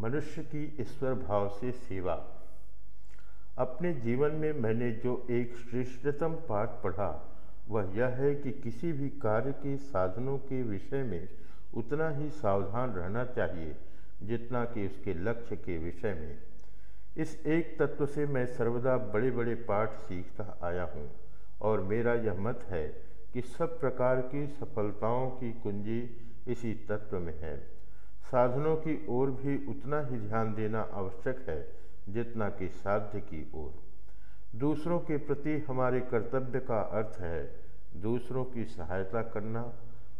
मनुष्य की ईश्वर भाव से सेवा। अपने जीवन में मैंने जो एक श्रेष्ठतम पाठ पढ़ा, वह यह है कि किसी भी कार्य के साधनों के विषय में उतना ही सावधान रहना चाहिए, जितना कि उसके लक्ष्य के विषय में। इस एक तत्व से मैं सर्वदा बड़े बड़े पाठ सीखता आया हूँ, और मेरा यह मत है कि सब प्रकार की सफलताओं की कुंजी इसी तत्व में है। साधनों की ओर भी उतना ही ध्यान देना आवश्यक है, जितना कि साध्य की ओर। दूसरों के प्रति हमारे कर्तव्य का अर्थ है दूसरों की सहायता करना,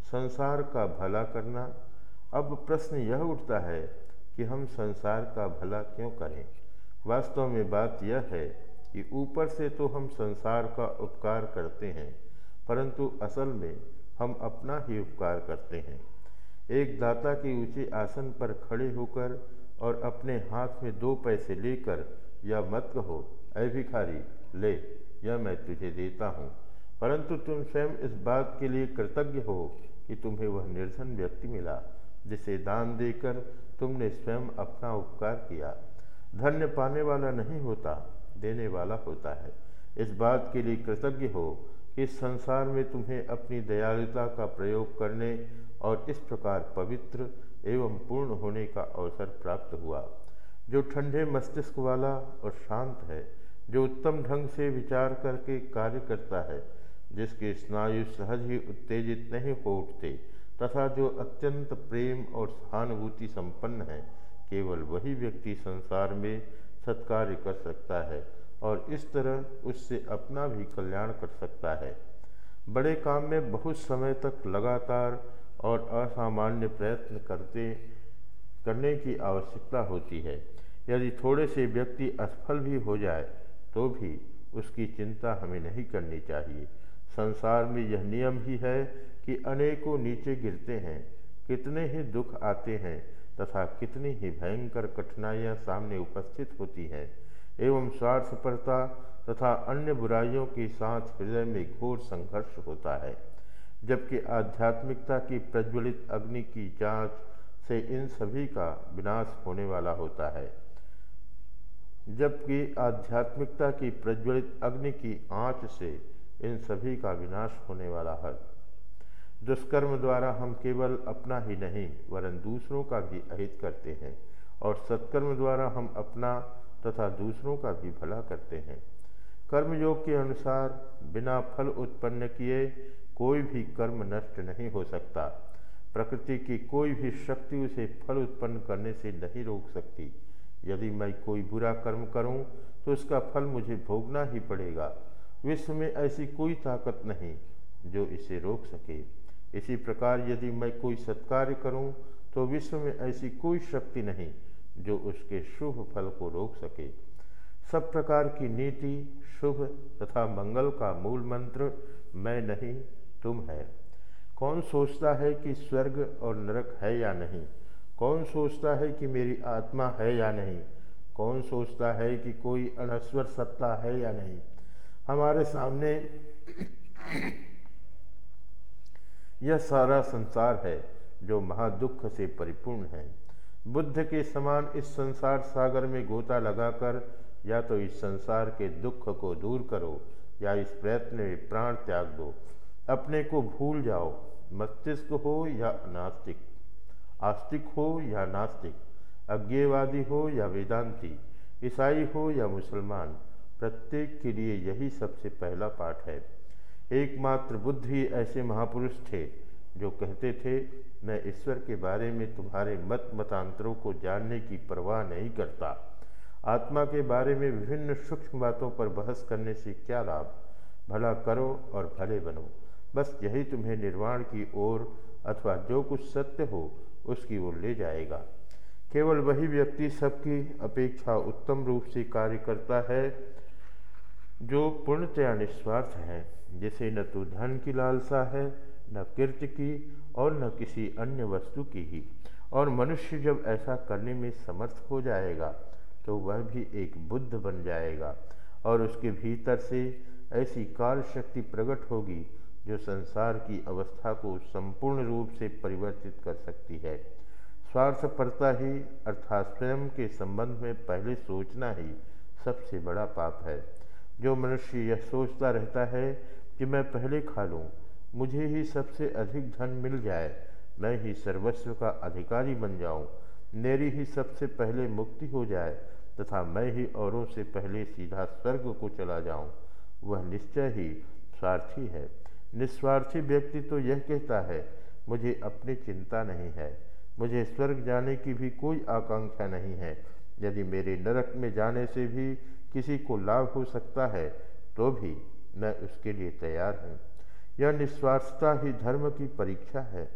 संसार का भला करना। अब प्रश्न यह उठता है कि हम संसार का भला क्यों करें? वास्तव में बात यह है कि ऊपर से तो हम संसार का उपकार करते हैं, परंतु असल में हम अपना ही उपकार करते हैं। एक दाता के ऊँचे आसन पर खड़े होकर और अपने हाथ में दो पैसे लेकर, या मत कहो, ऐ भिखारी, ले, यह मैं तुझे देता हूँ। परंतु तुम स्वयं इस बात के लिए कृतज्ञ हो कि तुम्हें वह निर्धन व्यक्ति मिला, जिसे दान देकर तुमने स्वयं अपना उपकार किया। धन्य पाने वाला नहीं होता, देने वाला होता है। इस बात के लिए कृतज्ञ हो कि संसार में तुम्हें अपनी दयालुता का प्रयोग करने और इस प्रकार पवित्र एवं पूर्ण होने का अवसर प्राप्त हुआ। जो ठंडे मस्तिष्क वाला और शांत है, जो उत्तम ढंग से विचार करके कार्य करता है, जिसके स्नायु सहज ही उत्तेजित नहीं हो उठते, तथा जो अत्यंत प्रेम और सहानुभूति संपन्न है, केवल वही व्यक्ति संसार में सत्कार्य कर सकता है और इस तरह उससे अपना भी कल्याण कर सकता है। बड़े काम में बहुत समय तक लगातार और असामान्य प्रयत्न करते, करने की आवश्यकता होती है। यदि थोड़े से व्यक्ति असफल भी हो जाए तो भी उसकी चिंता हमें नहीं करनी चाहिए। संसार में यह नियम ही है कि अनेकों नीचे गिरते हैं, कितने ही दुख आते हैं, तथा कितनी ही भयंकर कठिनाइयाँ सामने उपस्थित होती हैं, एवं स्वार्थपरता तथा अन्य बुराइयों के साथ हृदय में घोर संघर्ष होता है। जबकि आध्यात्मिकता की प्रज्वलित अग्नि की जाँच से इन सभी का विनाश होने वाला होता है। जबकि आध्यात्मिकता की प्रज्वलित अग्नि की आँच से इन सभी का विनाश होने वाला है। दुष्कर्म द्वारा हम केवल अपना ही नहीं, वरन दूसरों का भी अहित करते हैं और सत्कर्म द्वारा हम अपना तथा दूसरों का भी भला करते हैं। कर्मयोग के अनुसार बिना फल उत्पन्न किए कोई भी कर्म नष्ट नहीं हो सकता। प्रकृति की कोई भी शक्ति उसे फल उत्पन्न करने से नहीं रोक सकती। यदि मैं कोई बुरा कर्म करूँ तो उसका फल मुझे भोगना ही पड़ेगा। विश्व में ऐसी कोई ताकत नहीं जो इसे रोक सके। इसी प्रकार यदि मैं कोई सत्कार्य करूँ तो विश्व में ऐसी कोई शक्ति नहीं जो उसके शुभ फल को रोक सके। सब प्रकार की नीति, शुभ तथा मंगल का मूल मंत्र मैं नहीं तुम है। कौन सोचता है कि स्वर्ग और नरक है या नहीं? कौन सोचता है कि मेरी आत्मा है या नहीं? कौन सोचता है कि कोई अनस्वर सत्ता है या नहीं? हमारे सामने यह सारा संसार है जो महादुख से परिपूर्ण है। बुद्ध के समान इस संसार सागर में गोता लगाकर या तो इस संसार के दुख को दूर करो या इस प्रयत्न में प्राण त्याग दो। अपने को भूल जाओ। मस्तिष्क हो या नास्तिक? आस्तिक हो या नास्तिक? अज्ञेयवादी हो या वेदांती? ईसाई हो या मुसलमान? प्रत्येक के लिए यही सबसे पहला पाठ है। एकमात्र बुद्ध ही ऐसे महापुरुष थे जो कहते थे, मैं ईश्वर के बारे में तुम्हारे मत मतांतरों को जानने की परवाह नहीं करता। आत्मा के बारे में विभिन्न सूक्ष्म बातों पर बहस करने से क्या लाभ? भला करो और भले बनो। बस यही तुम्हें निर्वाण की ओर अथवा जो कुछ सत्य हो, उसकी ओर ले जाएगा। केवल वही व्यक्ति सबकी अपेक्षा उत्तम रूप से कार्य करता है, जो पूर्णतया निस्वार्थ है, जिसे न तो धन की लालसा है, न कीर्ति की और न किसी अन्य वस्तु की ही। और मनुष्य जब ऐसा करने में समर्थ हो जाएगा तो वह भी एक बुद्ध बन जाएगा, और उसके भीतर से ऐसी काल शक्ति प्रकट होगी जो संसार की अवस्था को संपूर्ण रूप से परिवर्तित कर सकती है। स्वार्थपरता ही अर्थात स्वयं के संबंध में पहले सोचना ही सबसे बड़ा पाप है। जो मनुष्य यह सोचता रहता है कि मैं पहले खा लूँ मुझे ही सबसे अधिक धन मिल जाए मैं ही सर्वस्व का अधिकारी बन जाऊँ, मेरी ही सबसे पहले मुक्ति हो जाए तथा मैं ही औरों से पहले सीधा स्वर्ग को चला जाऊँ, वह निश्चय ही स्वार्थी है। निस्वार्थी व्यक्ति तो यह कहता है, मुझे अपनी चिंता नहीं है, मुझे स्वर्ग जाने की भी कोई आकांक्षा नहीं है। यदि मेरे नरक में जाने से भी किसी को लाभ हो सकता है तो भी मैं उसके लिए तैयार हूँ। यह निस्वार्थता ही धर्म की परीक्षा है।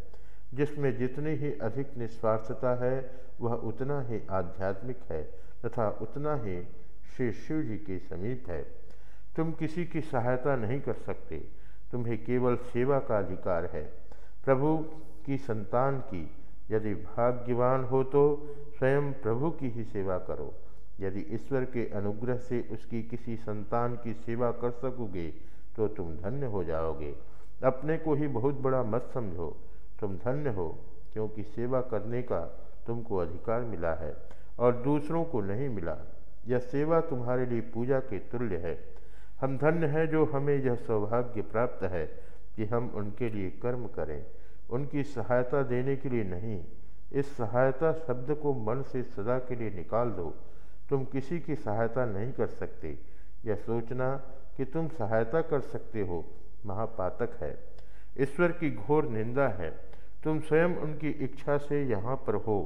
जिसमें जितनी ही अधिक निस्वार्थता है, वह उतना ही आध्यात्मिक है तथा उतना ही श्री शिव जी के समीप है। तुम किसी की सहायता नहीं कर सकते। तुम्हें केवल सेवा का अधिकार है। प्रभु की संतान की, यदि भाग्यवान हो तो स्वयं प्रभु की ही सेवा करो। यदि ईश्वर के अनुग्रह से उसकी किसी संतान की सेवा कर सकोगे तो तुम धन्य हो जाओगे। अपने को ही बहुत बड़ा मत समझो। तुम धन्य हो, क्योंकि सेवा करने का तुमको अधिकार मिला है, और दूसरों को नहीं मिला। यह सेवा तुम्हारे लिए पूजा के तुल्य है। हम धन्य हैं जो हमें यह सौभाग्य प्राप्त है कि हम उनके लिए कर्म करें। उनकी सहायता देने के लिए नहीं, इस सहायता शब्द को मन से सदा के लिए निकाल दो। तुम किसी की सहायता नहीं कर सकते। यह सोचना कि तुम सहायता कर सकते हो महापातक है। ईश्वर की घोर निंदा है। तुम स्वयं उनकी इच्छा से यहाँ पर हो।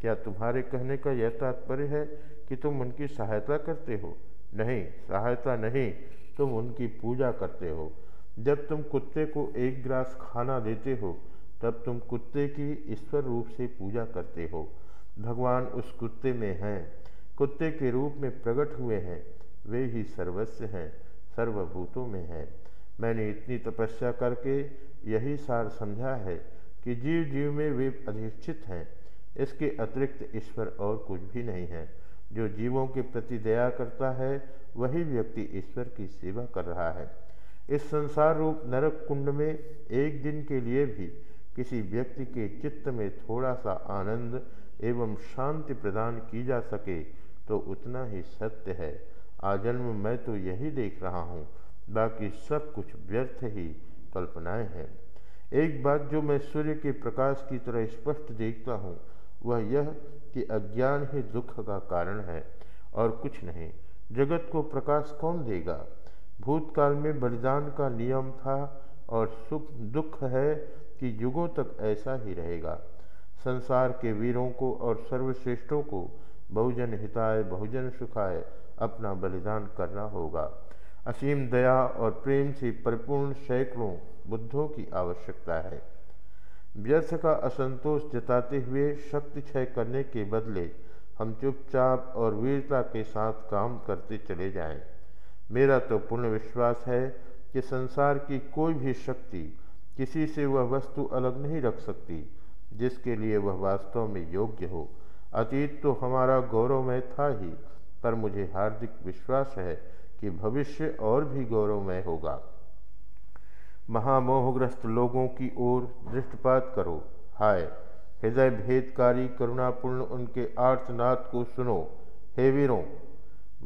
क्या तुम्हारे कहने का यह तात्पर्य है कि तुम उनकी सहायता करते हो? नहीं, सहायता नहीं, तुम उनकी पूजा करते हो। जब तुम कुत्ते को एक गिलास खाना देते हो, तब तुम कुत्ते की ईश्वर रूप से पूजा करते हो। भगवान उस कुत्ते में हैं। कुत्ते के रूप में प्रकट हुए हैं। वे ही सर्वस्व हैं, सर्वभूतों में हैं। मैंने इतनी तपस्या करके यही सार समझा है कि जीव जीव में वे अधिष्ठित हैं। इसके अतिरिक्त ईश्वर और कुछ भी नहीं है। जो जीवों के प्रति दया करता है, वही व्यक्ति ईश्वर की सेवा कर रहा है। इस संसार रूप नरक कुंड में एक दिन के लिए भी किसी व्यक्ति के चित्त में थोड़ा सा आनंद एवं शांति प्रदान की जा सके तो उतना ही सत्य है। आजन्म मैं तो यही देख रहा हूँ, बाकी सब कुछ व्यर्थ ही कल्पनाएँ हैं। एक बात जो मैं सूर्य के प्रकाश की तरह स्पष्ट देखता हूँ वह यह कि अज्ञान ही दुख का कारण है और कुछ नहीं। जगत को प्रकाश कौन देगा? भूतकाल में बलिदान का नियम था और सुख दुख है कि युगों तक ऐसा ही रहेगा। संसार के वीरों को और सर्वश्रेष्ठों को बहुजन हिताय, बहुजन सुखाय अपना बलिदान करना होगा। असीम दया और प्रेम से परिपूर्ण सैकड़ों बुद्धों की आवश्यकता है। व्यर्थ का असंतोष जताते हुए शक्ति क्षय करने के बदले हम चुपचाप और वीरता के साथ काम करते चले जाएँ। मेरा तो पूर्ण विश्वास है कि संसार की कोई भी शक्ति किसी से वह वस्तु अलग नहीं रख सकती, जिसके लिए वह वास्तव में योग्य हो अतीत तो हमारा गौरवमय था ही, पर मुझे हार्दिक विश्वास है कि भविष्य और भी गौरवमय होगा महामोहग्रस्त लोगों की ओर दृष्टिपात करो। हाय, हृदय भेदकारी, करुणापूर्ण उनके आर्तनाद को सुनो। हे वीरों,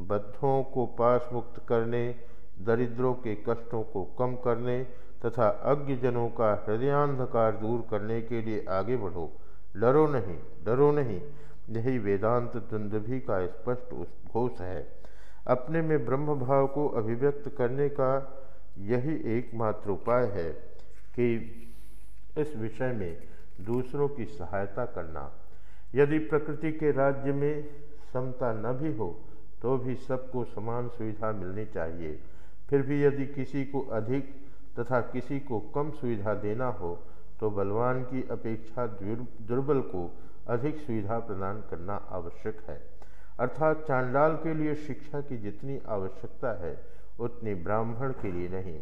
बद्धों को पास मुक्त करने, दरिद्रों के कष्टों को कम करने तथा अज्ञजनों का हृदयांधकार दूर करने के लिए आगे बढ़ो। डरो नहीं डरो नहीं। यही वेदांत दुंदभी का स्पष्ट घोष है। अपने में ब्रह्म भाव को अभिव्यक्त करने का यही एकमात्र उपाय है कि इस विषय में दूसरों की सहायता करना। यदि प्रकृति के राज्य में समता न भी हो तो भी सबको समान सुविधा मिलनी चाहिए। फिर भी यदि किसी को अधिक तथा किसी को कम सुविधा देना हो तो बलवान की अपेक्षा दुर्बल को अधिक सुविधा प्रदान करना आवश्यक है। अर्थात चांडाल के लिए शिक्षा की जितनी आवश्यकता है उतनी ब्राह्मण के लिए नहीं।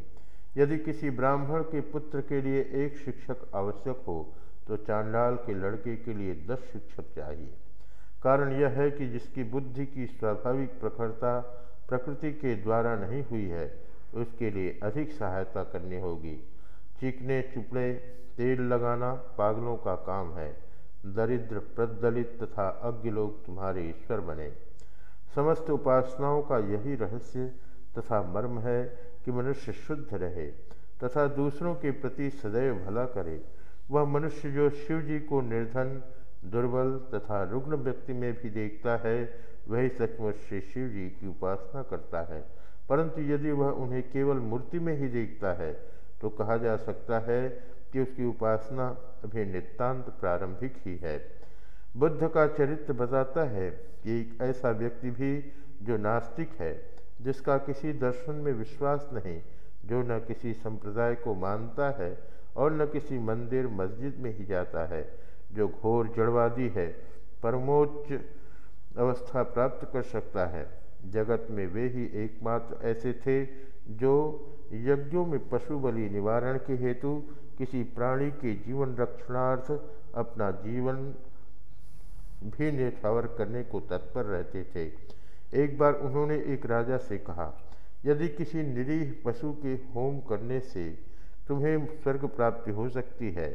यदि किसी ब्राह्मण के पुत्र के लिए एक शिक्षक आवश्यक हो तो चांडाल के लड़के के लिए दस शिक्षक चाहिए। कारण यह है कि जिसकी बुद्धि की स्वाभाविक प्रखरता प्रकृति के द्वारा नहीं हुई है, उसके लिए अधिक सहायता करनी होगी। चीखने, चुपड़े, तेल लगाना पागलों का काम है। दरिद्र, प्रदलित तथा अज्ञ लोग तुम्हारे ईश्वर बने। समस्त उपासनाओं का यही रहस्य तथा मर्म है कि मनुष्य शुद्ध रहे, तथा दूसरों के प्रति सदैव भला करे। वह मनुष्य जो शिव जी को निर्धन, दुर्बल तथा रुग्ण व्यक्ति में भी देखता है, वही सचमुच श्री शिव जी की उपासना करता है। परंतु यदि वह उन्हें केवल मूर्ति में ही देखता है तो कहा जा सकता है कि उसकी उपासना अभी नितान्त प्रारंभिक ही है। बुद्ध का चरित्र बताता है कि एक ऐसा व्यक्ति भी जो नास्तिक है जिसका किसी दर्शन में विश्वास नहीं, जो न किसी संप्रदाय को मानता है और न किसी मंदिर, मस्जिद में ही जाता है, जो घोर जड़वादी है, परमोच्च अवस्था प्राप्त कर सकता है। जगत में वे ही एकमात्र ऐसे थे, जो यज्ञों में पशु बलि निवारण के हेतु किसी प्राणी के जीवन रक्षणार्थ अपना जीवन भी निछावर करने को तत्पर रहते थे। एक बार उन्होंने एक राजा से कहा, यदि किसी निरीह पशु के होम करने से तुम्हें स्वर्ग प्राप्ति हो सकती है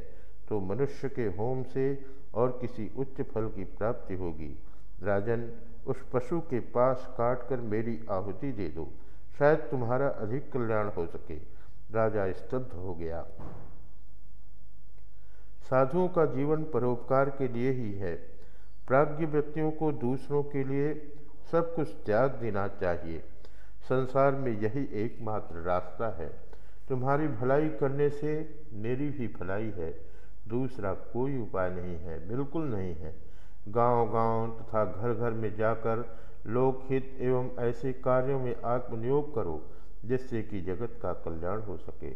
तो मनुष्य के होम से और किसी उच्च फल की प्राप्ति होगी। राजन, उस पशु के पास काटकर मेरी आहुति दे दो। शायद तुम्हारा अधिक कल्याण हो सके। राजा स्तब्ध हो गया। साधुओं का जीवन परोपकार के लिए ही है। प्राज्ञ व्यक्तियों को दूसरों के लिए सब कुछ त्याग देना चाहिए। संसार में यही एकमात्र रास्ता है। तुम्हारी भलाई करने से मेरी भी भलाई है, दूसरा कोई उपाय नहीं है, बिल्कुल नहीं है। गांव-गांव तथा घर घर में जाकर लोकहित एवं ऐसे कार्यों में आत्मनियोग करो, जिससे कि जगत का कल्याण हो सके।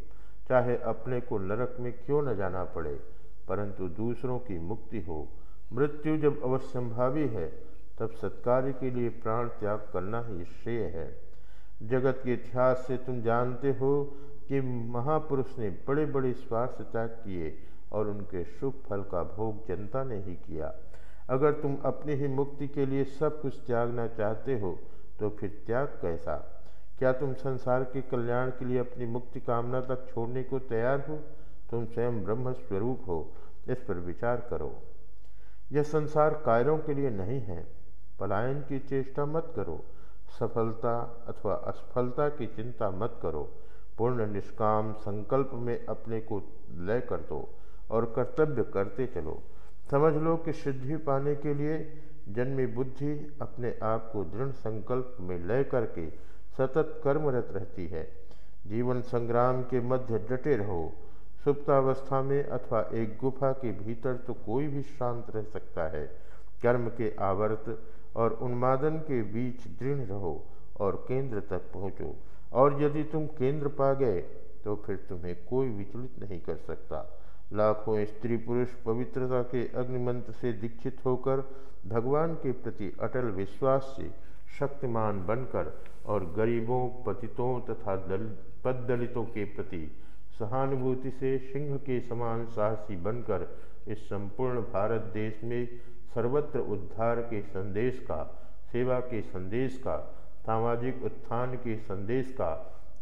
चाहे अपने को नरक में क्यों न जाना पड़े, परंतु दूसरों की मुक्ति हो। मृत्यु जब अवश्यंभावी है तब सत्कार्य के लिए प्राण त्याग करना ही श्रेय है। जगत के इतिहास से तुम जानते हो कि महापुरुष ने बड़े बड़े स्वार्थ त्याग किए और उनके शुभ फल का भोग जनता ने ही किया। अगर तुम अपनी ही मुक्ति के लिए सब कुछ त्यागना चाहते हो तो फिर त्याग कैसा? क्या तुम संसार के कल्याण के लिए अपनी मुक्ति कामना तक छोड़ने को तैयार हो? तुम स्वयं ब्रह्म स्वरूप हो। इस पर विचार करो। यह संसार कायरों के लिए नहीं है। पलायन की चेष्टा मत करो, सफलता अथवा असफलता की चिंता मत करो, पूर्ण निष्काम संकल्प में अपने को लय कर दो और कर्तव्य करते चलो। समझ लो कि सिद्धि पाने के लिए जन्मी बुद्धि अपने आप को दृढ़ संकल्प में लय करके सतत कर्मरत रहती है। जीवन संग्राम के मध्य डटे रहो। सुप्तावस्था में अथवा एक गुफा के भीतर तो कोई भी शांत रह सकता है। कर्म के आवर्त और उन्मादन के बीच दृढ़ रहो और केंद्र तक पहुँचो। और यदि तुम केंद्र पा गए तो फिर तुम्हें कोई विचलित नहीं कर सकता। लाखों स्त्री पुरुष पवित्रता के अग्निमंत्र से दीक्षित होकर भगवान के प्रति अटल विश्वास से शक्तिमान बनकर और गरीबों, पतितों तथा दल पद दलितों के प्रति सहानुभूति से सिंह के समान साहसी बनकर इस संपूर्ण भारत देश में सर्वत्र उद्धार के संदेश का, सेवा के संदेश का, सामाजिक उत्थान के संदेश का,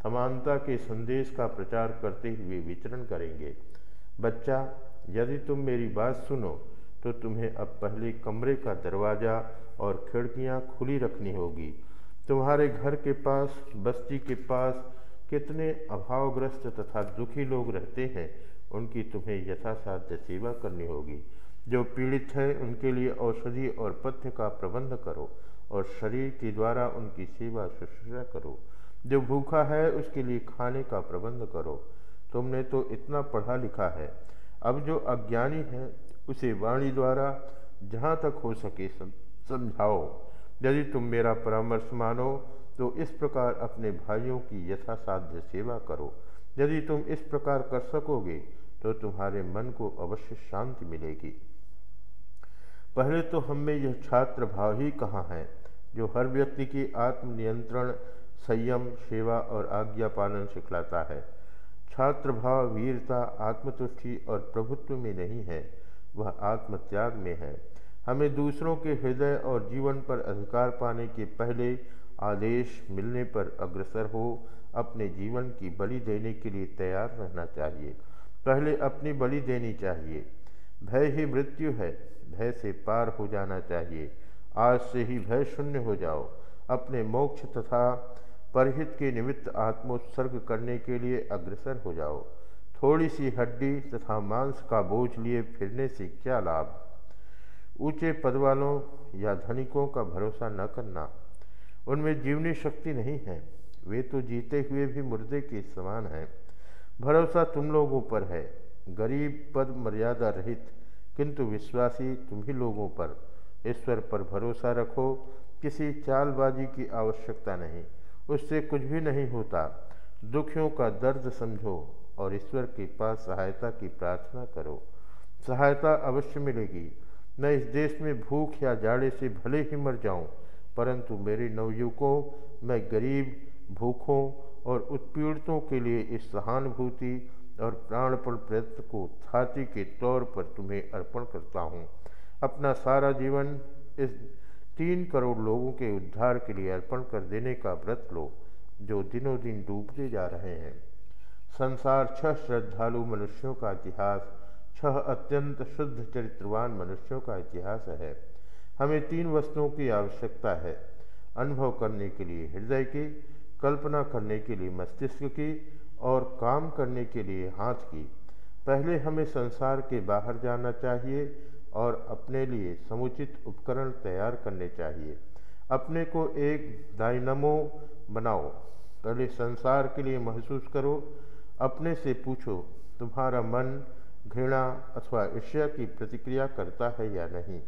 समानता के संदेश का प्रचार करते हुए विचरण करेंगे। बच्चा, यदि तुम मेरी बात सुनो तो तुम्हें अब पहले कमरे का दरवाज़ा और खिड़कियाँ खुली रखनी होगी। तुम्हारे घर के पास, बस्ती के पास कितने अभावग्रस्त तथा दुखी लोग रहते हैं, उनकी तुम्हें यथासाध्य सेवा करनी होगी। जो पीड़ित है, उनके लिए औषधि और पथ्य का प्रबंध करो और शरीर के द्वारा उनकी सेवा शुश्रूषा करो। जो भूखा है, उसके लिए खाने का प्रबंध करो। तुमने तो इतना पढ़ा लिखा है। अब जो अज्ञानी है, उसे वाणी द्वारा जहाँ तक हो सके समझाओ। यदि तुम मेरा परामर्श मानो तो इस प्रकार अपने भाइयों की यथासाध्य सेवा करो। यदि तुम इस प्रकार कर सकोगे तो तुम्हारे मन को अवश्य शांति मिलेगी। पहले तो हम में यह छात्र भाव ही कहाँ है, जो हर व्यक्ति की आत्मनियंत्रण, संयम, सेवा और आज्ञा पालन सिखलाता है। छात्र भाव वीरता, आत्मतुष्टि और प्रभुत्व में नहीं है, वह आत्मत्याग में है। हमें दूसरों के हृदय और जीवन पर अधिकार पाने के पहले आदेश मिलने पर अग्रसर हो, अपने जीवन की बलि देने के लिए तैयार रहना चाहिए। पहले अपनी बलि देनी चाहिए। भय ही मृत्यु है, भय से पार हो जाना चाहिए। आज से ही भय शून्य हो जाओ। अपने मोक्ष तथा परहित के निमित्त आत्मोत्सर्ग करने के लिए अग्रसर हो जाओ। थोड़ी सी हड्डी तथा मांस का बोझ लिए फिरने से क्या लाभ? ऊँचे पद वालों या धनिकों का भरोसा न करना। उनमें जीवनी शक्ति नहीं है। वे तो जीते हुए भी मुर्दे के समान हैं। भरोसा तुम लोगों पर है। गरीब पद मर्यादा रहित किंतु विश्वासी तुम ही लोगों पर। ईश्वर पर भरोसा रखो किसी चालबाजी की आवश्यकता नहीं उससे कुछ भी नहीं होता। दुखियों का दर्द समझो और ईश्वर के पास सहायता की प्रार्थना करो। सहायता अवश्य मिलेगी। मैं इस देश में भूख या जाड़े से भले ही मर जाऊँ, परंतु मेरे नवयुवकों मैं गरीब भूखों और उत्पीड़ितों के लिए इस सहानुभूति और प्राणपण प्रयत्न को छाती के तौर पर तुम्हें अर्पण करता हूँ। अपना सारा जीवन इस तीन करोड़ लोगों के उद्धार के लिए अर्पण कर देने का व्रत लो, जो दिनों दिन डूबते जा रहे हैं। संसार छह श्रद्धालु मनुष्यों का इतिहास, छह अत्यंत शुद्ध चरित्रवान मनुष्यों का इतिहास है। हमें तीन वस्तुओं की आवश्यकता है। अनुभव करने के लिए हृदय की, कल्पना करने के लिए मस्तिष्क की और काम करने के लिए हाथ की। पहले हमें संसार के बाहर जाना चाहिए और अपने लिए समुचित उपकरण तैयार करने चाहिए। अपने को एक डायनमो बनाओ। पहले संसार के लिए महसूस करो। अपने से पूछो, तुम्हारा मन घृणा अथवा ईर्ष्या की प्रतिक्रिया करता है या नहीं?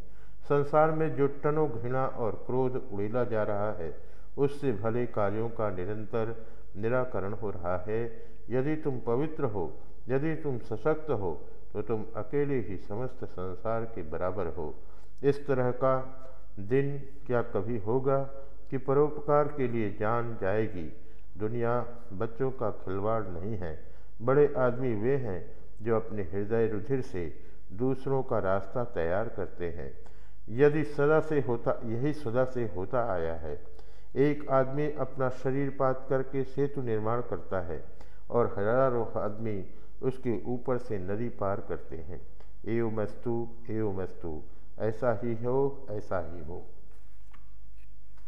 संसार में जो टनों घृणा और क्रोध उड़ेला जा रहा है, उससे भले कार्यों का निरंतर निराकरण हो रहा है। यदि तुम पवित्र हो, यदि तुम सशक्त हो तो तुम अकेले ही समस्त संसार के बराबर हो। इस तरह का दिन क्या कभी होगा कि परोपकार के लिए जान जाएगी? दुनिया बच्चों का खिलवाड़ नहीं है। बड़े आदमी वे हैं जो अपने हृदय रुधिर से दूसरों का रास्ता तैयार करते हैं। यदि सदा से होता, यही सदा से होता आया है। एक आदमी अपना शरीर पात करके सेतु निर्माण करता है और हज़ारों आदमी उसके ऊपर से नदी पार करते हैं। एव मस्तु एव मस्तु ऐसा ही हो, ऐसा ही हो।